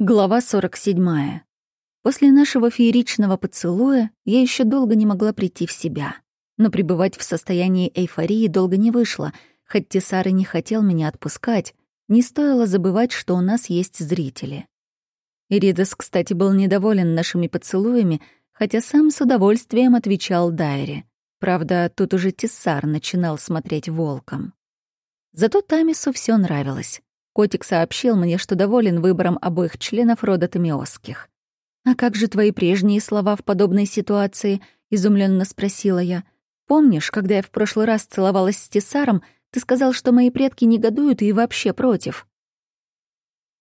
Глава 47. После нашего фееричного поцелуя я еще долго не могла прийти в себя. Но пребывать в состоянии эйфории долго не вышло. Хоть Тесар и не хотел меня отпускать, не стоило забывать, что у нас есть зрители. Иридас, кстати, был недоволен нашими поцелуями, хотя сам с удовольствием отвечал Дайре. Правда, тут уже Тесар начинал смотреть волком. Зато Тамису все нравилось. Котик сообщил мне, что доволен выбором обоих членов рода Томиосских. «А как же твои прежние слова в подобной ситуации?» — изумленно спросила я. «Помнишь, когда я в прошлый раз целовалась с Тесаром, ты сказал, что мои предки негодуют и вообще против?»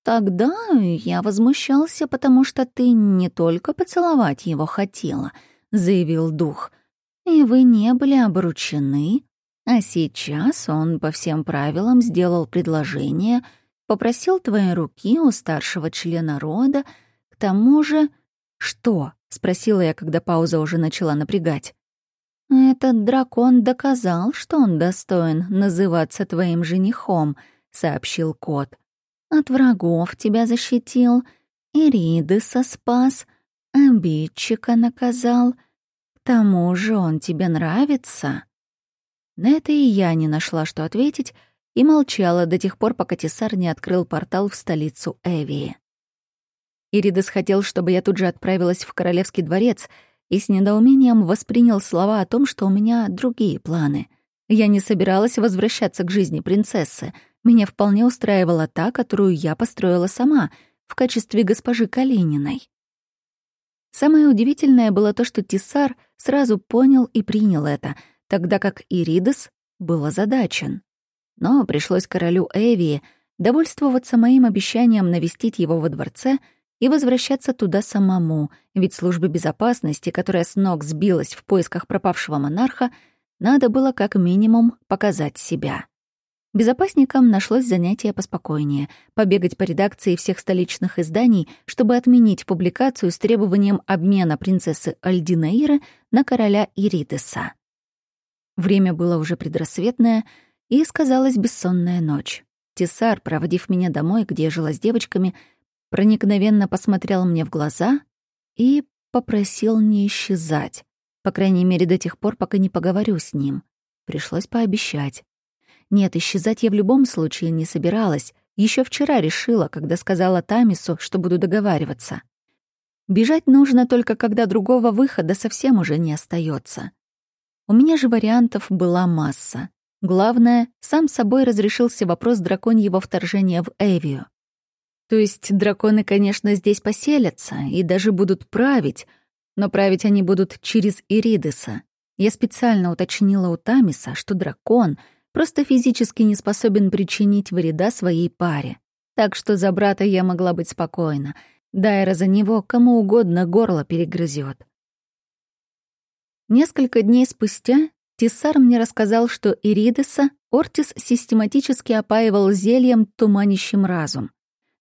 «Тогда я возмущался, потому что ты не только поцеловать его хотела», — заявил дух. «И вы не были обручены, а сейчас он по всем правилам сделал предложение — Попросил твоей руки у старшего члена рода. К тому же... Что? Спросила я, когда пауза уже начала напрягать. Этот дракон доказал, что он достоин называться твоим женихом, сообщил кот. От врагов тебя защитил, Иридеса спас, обидчика наказал. К тому же он тебе нравится. На это и я не нашла, что ответить, и молчала до тех пор, пока Тесар не открыл портал в столицу Эвии. Иридес хотел, чтобы я тут же отправилась в Королевский дворец, и с недоумением воспринял слова о том, что у меня другие планы. Я не собиралась возвращаться к жизни принцессы. Меня вполне устраивала та, которую я построила сама, в качестве госпожи Калининой. Самое удивительное было то, что Тисар сразу понял и принял это, тогда как Иридес был озадачен. Но пришлось королю Эвии довольствоваться моим обещанием навестить его во дворце и возвращаться туда самому, ведь службе безопасности, которая с ног сбилась в поисках пропавшего монарха, надо было как минимум показать себя. Безопасникам нашлось занятие поспокойнее — побегать по редакции всех столичных изданий, чтобы отменить публикацию с требованием обмена принцессы Альдинаиры на короля Иридеса. Время было уже предрассветное — и сказалась бессонная ночь. Тесар, проводив меня домой, где я жила с девочками, проникновенно посмотрел мне в глаза и попросил не исчезать, по крайней мере, до тех пор, пока не поговорю с ним. Пришлось пообещать. Нет, исчезать я в любом случае не собиралась. Еще вчера решила, когда сказала Тамису, что буду договариваться. Бежать нужно только, когда другого выхода совсем уже не остается. У меня же вариантов была масса. Главное, сам собой разрешился вопрос драконьего вторжения в Эвию. То есть драконы, конечно, здесь поселятся и даже будут править, но править они будут через Иридеса. Я специально уточнила у Тамиса, что дракон просто физически не способен причинить вреда своей паре. Так что за брата я могла быть спокойна. Дайра за него кому угодно горло перегрызет. Несколько дней спустя Тиссар мне рассказал, что Иридеса Ортис систематически опаивал зельем, туманящим разум.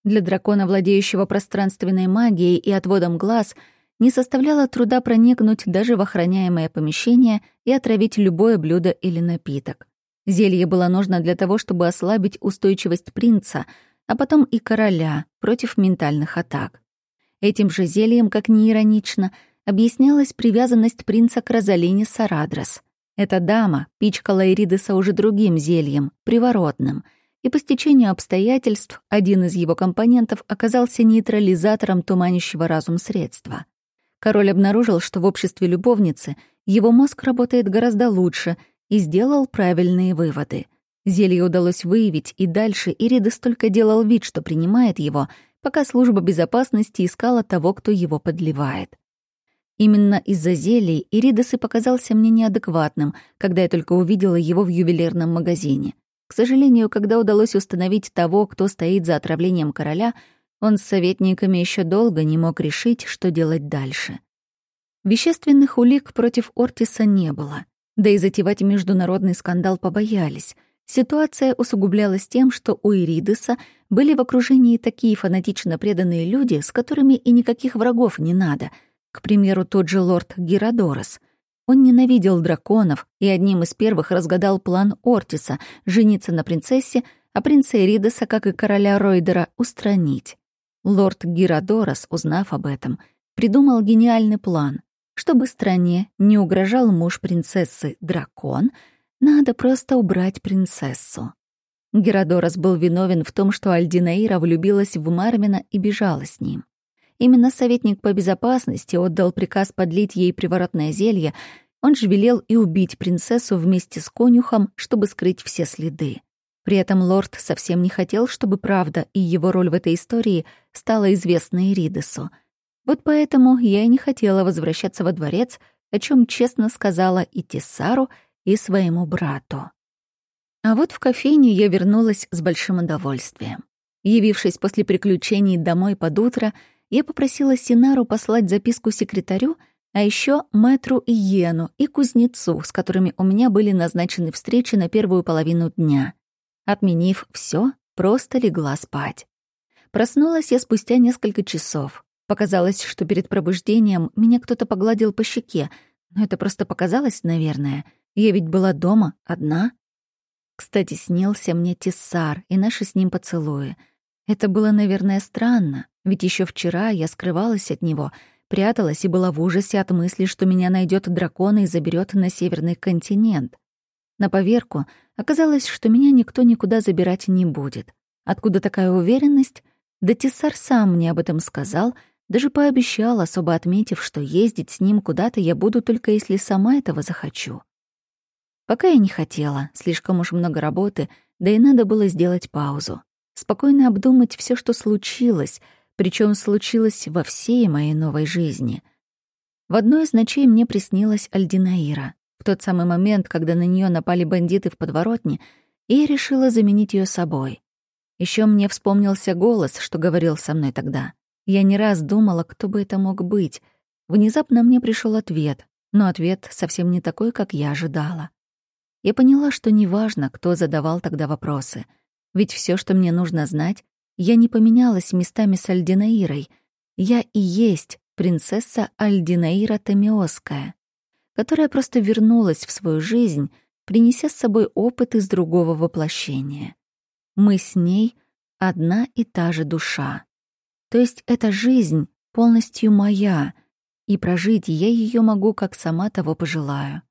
Для дракона, владеющего пространственной магией и отводом глаз, не составляло труда проникнуть даже в охраняемое помещение и отравить любое блюдо или напиток. Зелье было нужно для того, чтобы ослабить устойчивость принца, а потом и короля против ментальных атак. Этим же зельем, как ни иронично, объяснялась привязанность принца к Розалине Сарадрос. Эта дама пичкала Эридеса уже другим зельем, приворотным, и по стечению обстоятельств один из его компонентов оказался нейтрализатором туманящего разум средства. Король обнаружил, что в обществе любовницы его мозг работает гораздо лучше и сделал правильные выводы. Зелье удалось выявить, и дальше Иридес только делал вид, что принимает его, пока служба безопасности искала того, кто его подливает. Именно из-за зелий Иридес и показался мне неадекватным, когда я только увидела его в ювелирном магазине. К сожалению, когда удалось установить того, кто стоит за отравлением короля, он с советниками еще долго не мог решить, что делать дальше. Вещественных улик против Ортиса не было. Да и затевать международный скандал побоялись. Ситуация усугублялась тем, что у Иридеса были в окружении такие фанатично преданные люди, с которыми и никаких врагов не надо — к примеру, тот же лорд Геродорос. Он ненавидел драконов и одним из первых разгадал план Ортиса — жениться на принцессе, а принца Эридеса, как и короля Ройдера, устранить. Лорд Гиродорос, узнав об этом, придумал гениальный план. Чтобы стране не угрожал муж принцессы дракон, надо просто убрать принцессу. Геродорос был виновен в том, что Альдинаира влюбилась в Мармина и бежала с ним. Именно советник по безопасности отдал приказ подлить ей приворотное зелье, он же велел и убить принцессу вместе с конюхом, чтобы скрыть все следы. При этом лорд совсем не хотел, чтобы правда и его роль в этой истории стала известна Иридесу. Вот поэтому я и не хотела возвращаться во дворец, о чем честно сказала и Тесару, и своему брату. А вот в кофейню я вернулась с большим удовольствием. Явившись после приключений домой под утро, я попросила Синару послать записку секретарю, а еще мэтру и Йену и кузнецу, с которыми у меня были назначены встречи на первую половину дня. Отменив все, просто легла спать. Проснулась я спустя несколько часов. Показалось, что перед пробуждением меня кто-то погладил по щеке, но это просто показалось, наверное. Я ведь была дома, одна. Кстати, снился мне Тессар и наши с ним поцелуи. Это было, наверное, странно, ведь еще вчера я скрывалась от него, пряталась и была в ужасе от мысли, что меня найдет дракон и заберет на северный континент. На поверку оказалось, что меня никто никуда забирать не будет. Откуда такая уверенность? Да Тессар сам мне об этом сказал, даже пообещал, особо отметив, что ездить с ним куда-то я буду только если сама этого захочу. Пока я не хотела, слишком уж много работы, да и надо было сделать паузу. Спокойно обдумать все, что случилось, причем случилось во всей моей новой жизни. В одной из ночей мне приснилась Альдинаира. В тот самый момент, когда на нее напали бандиты в подворотне, и я решила заменить ее собой. Еще мне вспомнился голос, что говорил со мной тогда. Я не раз думала, кто бы это мог быть. Внезапно мне пришел ответ, но ответ совсем не такой, как я ожидала. Я поняла, что неважно, кто задавал тогда вопросы. Ведь все, что мне нужно знать, я не поменялась местами с Альдинаирой. Я и есть принцесса Альдинаира Тамиоская, которая просто вернулась в свою жизнь, принеся с собой опыт из другого воплощения. Мы с ней одна и та же душа. То есть эта жизнь полностью моя, и прожить я ее могу, как сама того пожелаю.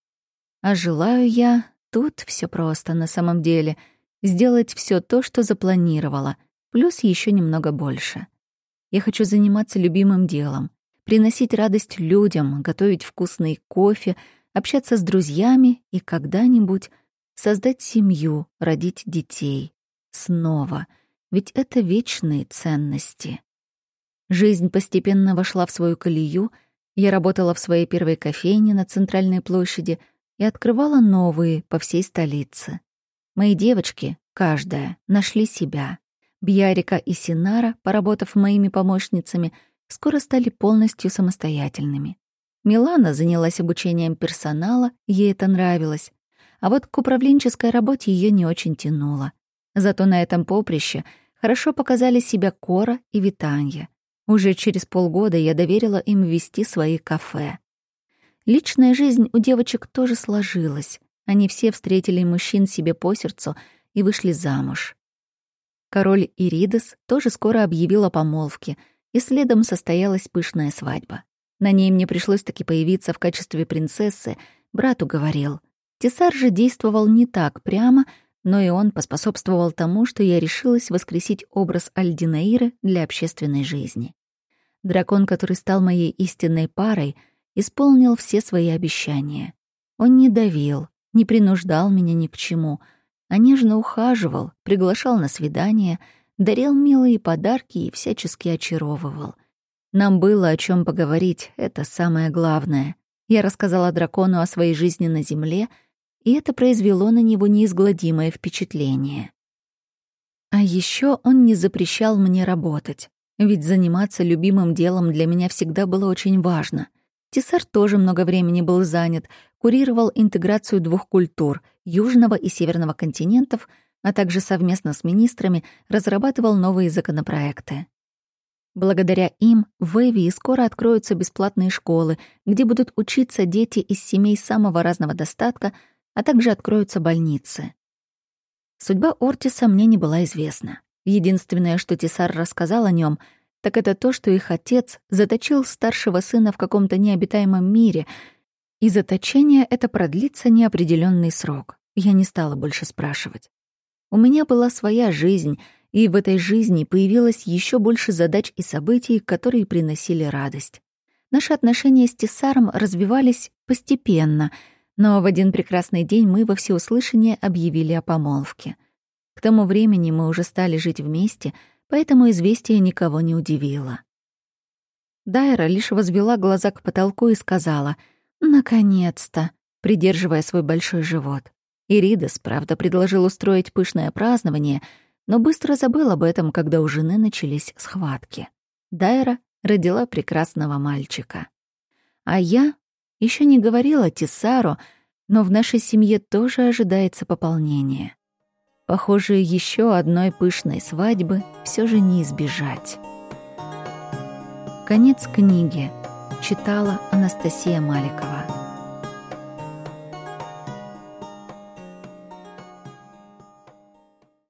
А желаю я Тут все просто на самом деле. Сделать все то, что запланировала, плюс еще немного больше. Я хочу заниматься любимым делом, приносить радость людям, готовить вкусный кофе, общаться с друзьями и когда-нибудь создать семью, родить детей. Снова. Ведь это вечные ценности. Жизнь постепенно вошла в свою колею. Я работала в своей первой кофейне на центральной площади — и открывала новые по всей столице. Мои девочки, каждая, нашли себя. Бьярика и Синара, поработав моими помощницами, скоро стали полностью самостоятельными. Милана занялась обучением персонала, ей это нравилось. А вот к управленческой работе ее не очень тянуло. Зато на этом поприще хорошо показали себя Кора и Витанья. Уже через полгода я доверила им вести свои кафе. Личная жизнь у девочек тоже сложилась. Они все встретили мужчин себе по сердцу и вышли замуж. Король Иридес тоже скоро объявил о помолвке, и следом состоялась пышная свадьба. На ней мне пришлось таки появиться в качестве принцессы, брату говорил. Тесар же действовал не так прямо, но и он поспособствовал тому, что я решилась воскресить образ Альдинаиры для общественной жизни. Дракон, который стал моей истинной парой — исполнил все свои обещания. Он не давил, не принуждал меня ни к чему, а нежно ухаживал, приглашал на свидания, дарил милые подарки и всячески очаровывал. Нам было о чем поговорить, это самое главное. Я рассказала дракону о своей жизни на земле, и это произвело на него неизгладимое впечатление. А еще он не запрещал мне работать, ведь заниматься любимым делом для меня всегда было очень важно. Тесар тоже много времени был занят, курировал интеграцию двух культур — южного и северного континентов, а также совместно с министрами разрабатывал новые законопроекты. Благодаря им в Эвии скоро откроются бесплатные школы, где будут учиться дети из семей самого разного достатка, а также откроются больницы. Судьба Ортиса мне не была известна. Единственное, что Тесар рассказал о нем, так это то, что их отец заточил старшего сына в каком-то необитаемом мире, и заточение это продлится неопределенный срок. Я не стала больше спрашивать. У меня была своя жизнь, и в этой жизни появилось еще больше задач и событий, которые приносили радость. Наши отношения с Тесаром развивались постепенно, но в один прекрасный день мы во всеуслышание объявили о помолвке. К тому времени мы уже стали жить вместе, поэтому известие никого не удивило. Дайра лишь возвела глаза к потолку и сказала «Наконец-то», придерживая свой большой живот. Иридес, правда, предложил устроить пышное празднование, но быстро забыл об этом, когда у жены начались схватки. Дайра родила прекрасного мальчика. А я еще не говорила Тисару, но в нашей семье тоже ожидается пополнение. Похоже, еще одной пышной свадьбы все же не избежать. Конец книги. Читала Анастасия Маликова.